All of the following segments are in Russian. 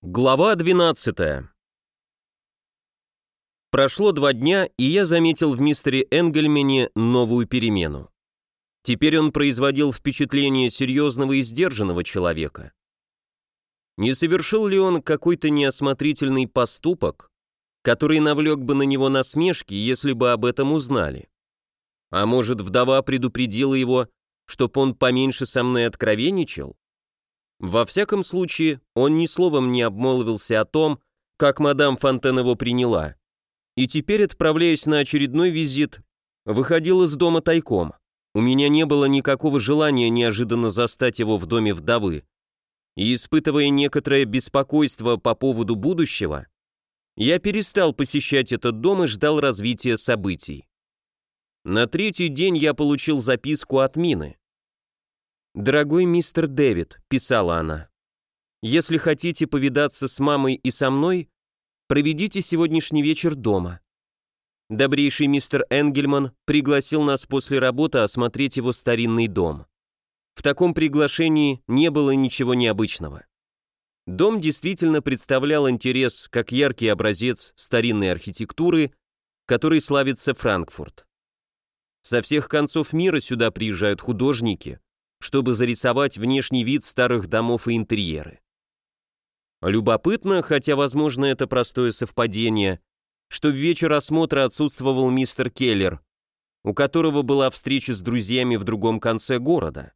Глава 12 Прошло два дня, и я заметил в мистере Энгельмене новую перемену. Теперь он производил впечатление серьезного и сдержанного человека. Не совершил ли он какой-то неосмотрительный поступок, который навлек бы на него насмешки, если бы об этом узнали? А может, вдова предупредила его, чтоб он поменьше со мной откровенничал? Во всяком случае, он ни словом не обмолвился о том, как мадам Фонтен его приняла. И теперь, отправляясь на очередной визит, выходил из дома тайком. У меня не было никакого желания неожиданно застать его в доме вдовы. И испытывая некоторое беспокойство по поводу будущего, я перестал посещать этот дом и ждал развития событий. На третий день я получил записку от Мины. «Дорогой мистер Дэвид», — писала она, — «если хотите повидаться с мамой и со мной, проведите сегодняшний вечер дома». Добрейший мистер Энгельман пригласил нас после работы осмотреть его старинный дом. В таком приглашении не было ничего необычного. Дом действительно представлял интерес как яркий образец старинной архитектуры, который славится Франкфурт. Со всех концов мира сюда приезжают художники, чтобы зарисовать внешний вид старых домов и интерьеры. Любопытно, хотя, возможно, это простое совпадение, что в вечер осмотра отсутствовал мистер Келлер, у которого была встреча с друзьями в другом конце города.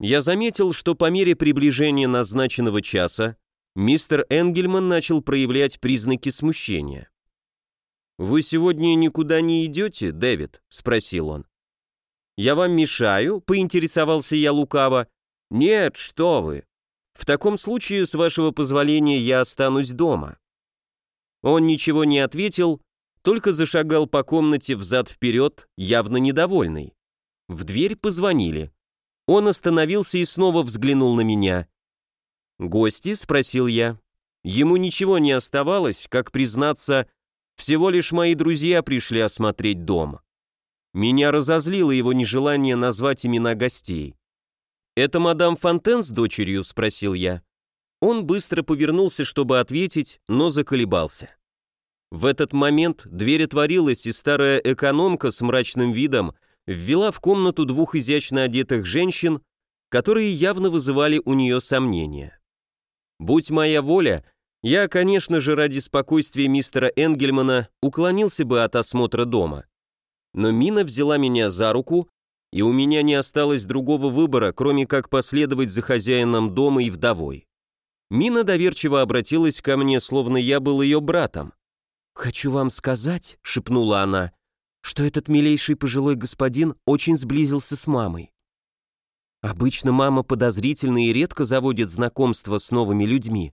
Я заметил, что по мере приближения назначенного часа мистер Энгельман начал проявлять признаки смущения. «Вы сегодня никуда не идете, Дэвид?» — спросил он. «Я вам мешаю?» — поинтересовался я лукаво. «Нет, что вы. В таком случае, с вашего позволения, я останусь дома». Он ничего не ответил, только зашагал по комнате взад-вперед, явно недовольный. В дверь позвонили. Он остановился и снова взглянул на меня. «Гости?» — спросил я. Ему ничего не оставалось, как признаться, всего лишь мои друзья пришли осмотреть дом. Меня разозлило его нежелание назвать имена гостей. «Это мадам Фонтен с дочерью?» – спросил я. Он быстро повернулся, чтобы ответить, но заколебался. В этот момент дверь отворилась, и старая экономка с мрачным видом ввела в комнату двух изящно одетых женщин, которые явно вызывали у нее сомнения. Будь моя воля, я, конечно же, ради спокойствия мистера Энгельмана уклонился бы от осмотра дома но Мина взяла меня за руку, и у меня не осталось другого выбора, кроме как последовать за хозяином дома и вдовой. Мина доверчиво обратилась ко мне, словно я был ее братом. «Хочу вам сказать», — шепнула она, «что этот милейший пожилой господин очень сблизился с мамой. Обычно мама подозрительна и редко заводит знакомства с новыми людьми.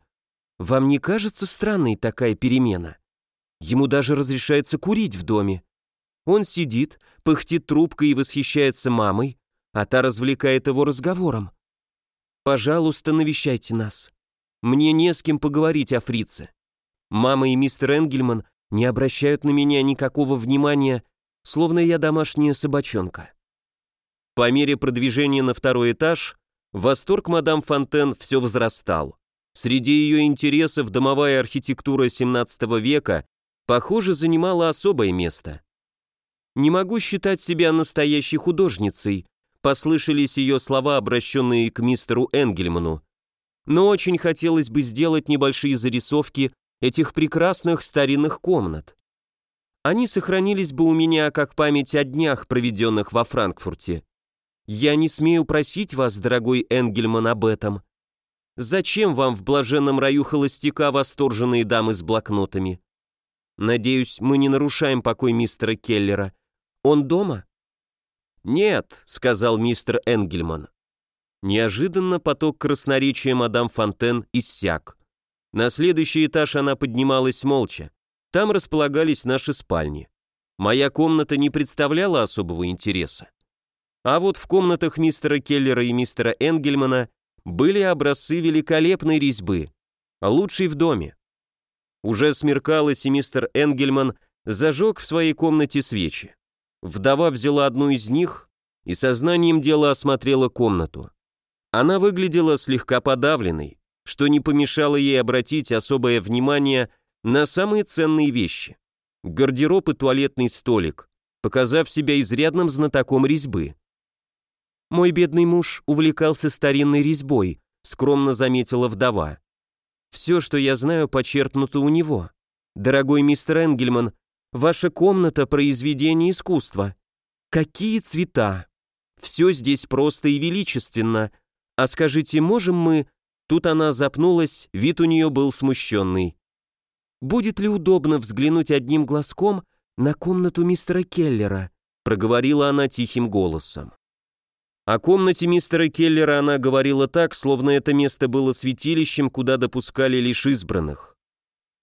Вам не кажется странной такая перемена? Ему даже разрешается курить в доме. Он сидит, пыхтит трубкой и восхищается мамой, а та развлекает его разговором. «Пожалуйста, навещайте нас. Мне не с кем поговорить о фрице. Мама и мистер Энгельман не обращают на меня никакого внимания, словно я домашняя собачонка». По мере продвижения на второй этаж, восторг мадам Фонтен все возрастал. Среди ее интересов домовая архитектура XVII века, похоже, занимала особое место. «Не могу считать себя настоящей художницей», послышались ее слова, обращенные к мистеру Энгельману. «Но очень хотелось бы сделать небольшие зарисовки этих прекрасных старинных комнат. Они сохранились бы у меня как память о днях, проведенных во Франкфурте. Я не смею просить вас, дорогой Энгельман, об этом. Зачем вам в блаженном раю холостяка восторженные дамы с блокнотами? Надеюсь, мы не нарушаем покой мистера Келлера, он дома?» «Нет», — сказал мистер Энгельман. Неожиданно поток красноречия мадам Фонтен иссяк. На следующий этаж она поднималась молча. Там располагались наши спальни. Моя комната не представляла особого интереса. А вот в комнатах мистера Келлера и мистера Энгельмана были образцы великолепной резьбы, лучшей в доме. Уже смеркалось, и мистер Энгельман зажег в своей комнате свечи. Вдова взяла одну из них и сознанием дела осмотрела комнату. Она выглядела слегка подавленной. что не помешало ей обратить особое внимание на самые ценные вещи. Гардероб и туалетный столик, показав себя изрядным знатоком резьбы. «Мой бедный муж увлекался старинной резьбой», скромно заметила вдова. «Все, что я знаю, почерпнуто у него. Дорогой мистер Энгельман, ваша комната – произведение искусства. Какие цвета! Все здесь просто и величественно. А скажите, можем мы...» Тут она запнулась, вид у нее был смущенный. «Будет ли удобно взглянуть одним глазком на комнату мистера Келлера?» проговорила она тихим голосом. О комнате мистера Келлера она говорила так, словно это место было святилищем, куда допускали лишь избранных.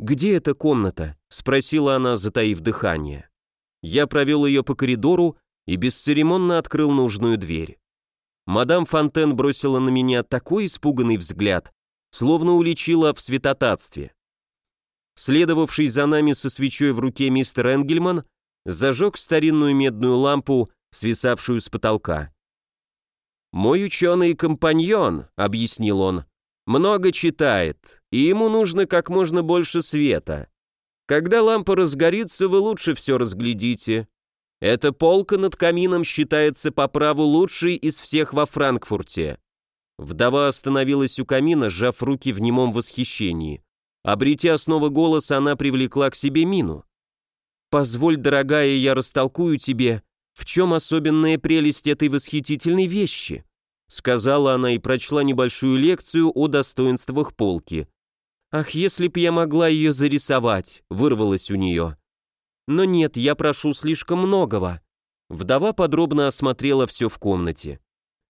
«Где эта комната?» — спросила она, затаив дыхание. Я провел ее по коридору и бесцеремонно открыл нужную дверь. Мадам Фонтен бросила на меня такой испуганный взгляд, словно уличила в святотатстве. Следовавший за нами со свечой в руке мистер Энгельман зажег старинную медную лампу, свисавшую с потолка. «Мой ученый-компаньон», — объяснил он, — «много читает, и ему нужно как можно больше света. Когда лампа разгорится, вы лучше все разглядите. Эта полка над камином считается по праву лучшей из всех во Франкфурте». Вдова остановилась у камина, сжав руки в немом восхищении. Обретя снова голос, она привлекла к себе Мину. «Позволь, дорогая, я растолкую тебе, в чем особенная прелесть этой восхитительной вещи?» Сказала она и прочла небольшую лекцию о достоинствах полки. «Ах, если б я могла ее зарисовать!» — вырвалось у нее. «Но нет, я прошу слишком многого». Вдова подробно осмотрела все в комнате.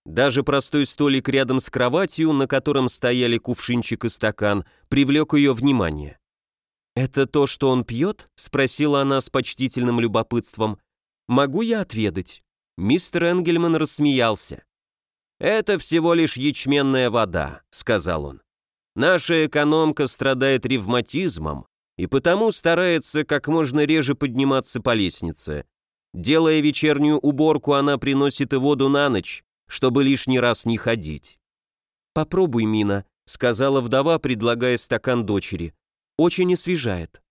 Даже простой столик рядом с кроватью, на котором стояли кувшинчик и стакан, привлек ее внимание. «Это то, что он пьет?» — спросила она с почтительным любопытством. Могу я отведать?» Мистер Энгельман рассмеялся. «Это всего лишь ячменная вода», — сказал он. «Наша экономка страдает ревматизмом и потому старается как можно реже подниматься по лестнице. Делая вечернюю уборку, она приносит и воду на ночь, чтобы лишний раз не ходить». «Попробуй, Мина», — сказала вдова, предлагая стакан дочери. «Очень освежает».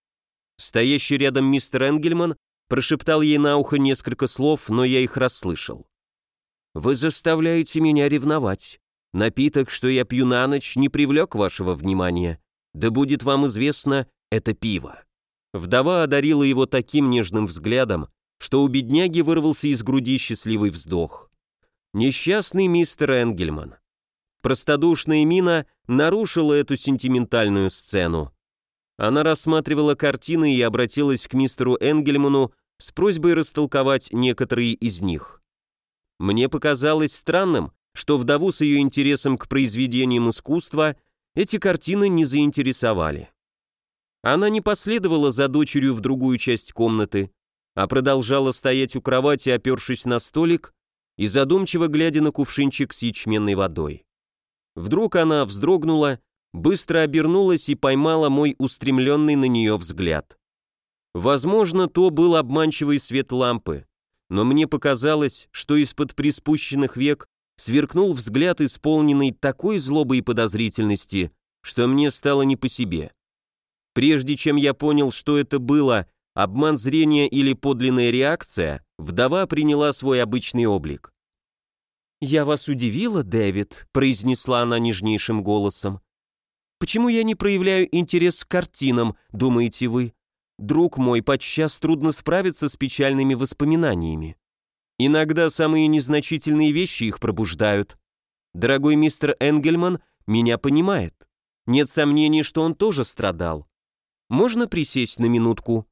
Стоящий рядом мистер Энгельман Прошептал ей на ухо несколько слов, но я их расслышал. «Вы заставляете меня ревновать. Напиток, что я пью на ночь, не привлек вашего внимания. Да будет вам известно, это пиво». Вдова одарила его таким нежным взглядом, что у бедняги вырвался из груди счастливый вздох. Несчастный мистер Энгельман. Простодушная мина нарушила эту сентиментальную сцену. Она рассматривала картины и обратилась к мистеру Энгельману с просьбой растолковать некоторые из них. Мне показалось странным, что вдову с ее интересом к произведениям искусства эти картины не заинтересовали. Она не последовала за дочерью в другую часть комнаты, а продолжала стоять у кровати, опершись на столик и задумчиво глядя на кувшинчик с ячменной водой. Вдруг она вздрогнула, быстро обернулась и поймала мой устремленный на нее взгляд. Возможно, то был обманчивый свет лампы, но мне показалось, что из-под приспущенных век сверкнул взгляд, исполненный такой злобой и подозрительности, что мне стало не по себе. Прежде чем я понял, что это было, обман зрения или подлинная реакция, вдова приняла свой обычный облик. «Я вас удивила, Дэвид», — произнесла она нежнейшим голосом. «Почему я не проявляю интерес к картинам, думаете вы? Друг мой, подчас трудно справиться с печальными воспоминаниями. Иногда самые незначительные вещи их пробуждают. Дорогой мистер Энгельман меня понимает. Нет сомнений, что он тоже страдал. Можно присесть на минутку?»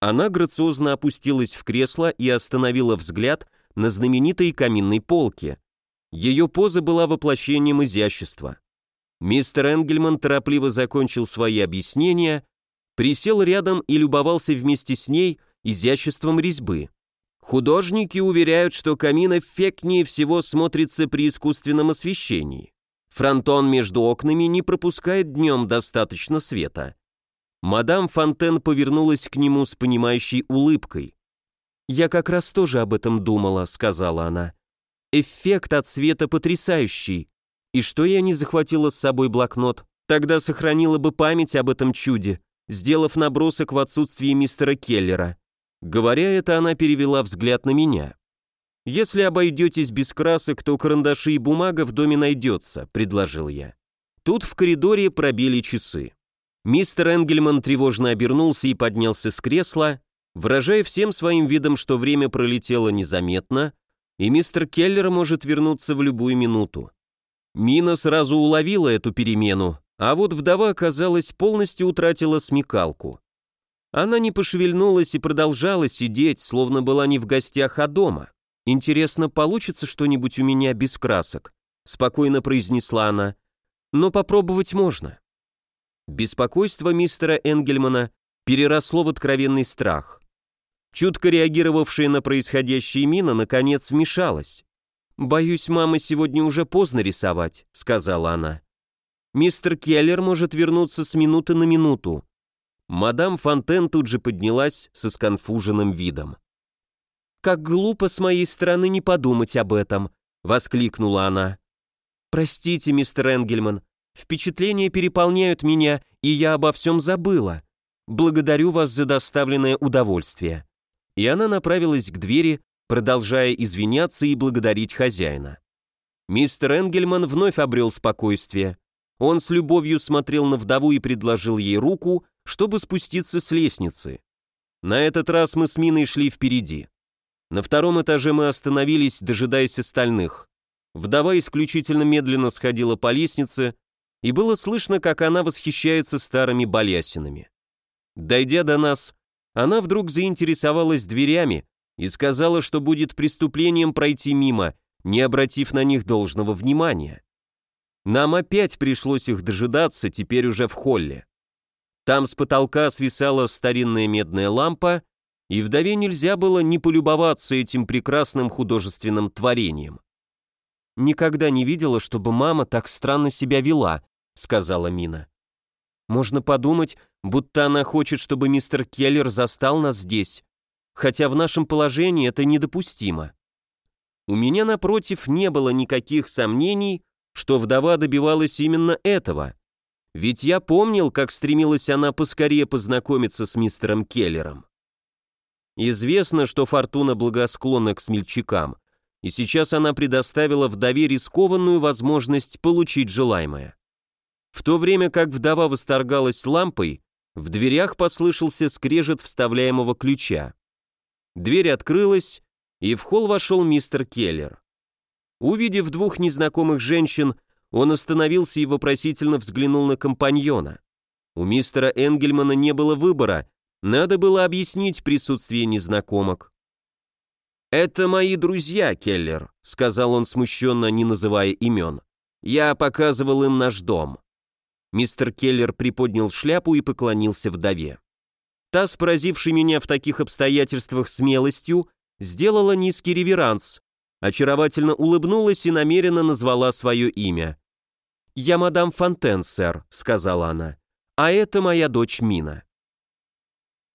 Она грациозно опустилась в кресло и остановила взгляд на знаменитой каминной полке. Ее поза была воплощением изящества. Мистер Энгельман торопливо закончил свои объяснения присел рядом и любовался вместе с ней изяществом резьбы. Художники уверяют, что камин эффектнее всего смотрится при искусственном освещении. Фронтон между окнами не пропускает днем достаточно света. Мадам Фонтен повернулась к нему с понимающей улыбкой. «Я как раз тоже об этом думала», — сказала она. «Эффект от света потрясающий. И что я не захватила с собой блокнот? Тогда сохранила бы память об этом чуде, сделав набросок в отсутствии мистера Келлера. Говоря это, она перевела взгляд на меня. «Если обойдетесь без красок, то карандаши и бумага в доме найдется», — предложил я. Тут в коридоре пробили часы. Мистер Энгельман тревожно обернулся и поднялся с кресла, выражая всем своим видом, что время пролетело незаметно, и мистер Келлер может вернуться в любую минуту. Мина сразу уловила эту перемену, а вот вдова, казалось, полностью утратила смекалку. Она не пошевельнулась и продолжала сидеть, словно была не в гостях, а дома. «Интересно, получится что-нибудь у меня без красок?» — спокойно произнесла она. «Но попробовать можно». Беспокойство мистера Энгельмана переросло в откровенный страх. Чутко реагировавшая на происходящее мина, наконец вмешалась. «Боюсь, мама сегодня уже поздно рисовать», — сказала она. «Мистер Келлер может вернуться с минуты на минуту». Мадам Фонтен тут же поднялась со сконфуженным видом. «Как глупо с моей стороны не подумать об этом», — воскликнула она. «Простите, мистер Энгельман, впечатления переполняют меня, и я обо всем забыла. Благодарю вас за доставленное удовольствие». И она направилась к двери, продолжая извиняться и благодарить хозяина. Мистер Энгельман вновь обрел спокойствие. Он с любовью смотрел на вдову и предложил ей руку, чтобы спуститься с лестницы. На этот раз мы с Миной шли впереди. На втором этаже мы остановились, дожидаясь остальных. Вдова исключительно медленно сходила по лестнице, и было слышно, как она восхищается старыми балясинами. Дойдя до нас, она вдруг заинтересовалась дверями и сказала, что будет преступлением пройти мимо, не обратив на них должного внимания. Нам опять пришлось их дожидаться, теперь уже в холле. Там с потолка свисала старинная медная лампа, и вдове нельзя было не полюбоваться этим прекрасным художественным творением. «Никогда не видела, чтобы мама так странно себя вела», — сказала Мина. «Можно подумать, будто она хочет, чтобы мистер Келлер застал нас здесь, хотя в нашем положении это недопустимо». У меня, напротив, не было никаких сомнений, что вдова добивалась именно этого. Ведь я помнил, как стремилась она поскорее познакомиться с мистером Келлером. Известно, что Фортуна благосклонна к смельчакам, и сейчас она предоставила вдове рискованную возможность получить желаемое. В то время как вдова восторгалась лампой, в дверях послышался скрежет вставляемого ключа. Дверь открылась, и в холл вошел мистер Келлер. Увидев двух незнакомых женщин, он остановился и вопросительно взглянул на компаньона. У мистера Энгельмана не было выбора, надо было объяснить присутствие незнакомок. «Это мои друзья, Келлер», — сказал он смущенно, не называя имен. «Я показывал им наш дом». Мистер Келлер приподнял шляпу и поклонился вдове. Та, с поразившей меня в таких обстоятельствах смелостью, сделала низкий реверанс, очаровательно улыбнулась и намеренно назвала свое имя. «Я мадам Фонтен, сэр», — сказала она, — «а это моя дочь Мина».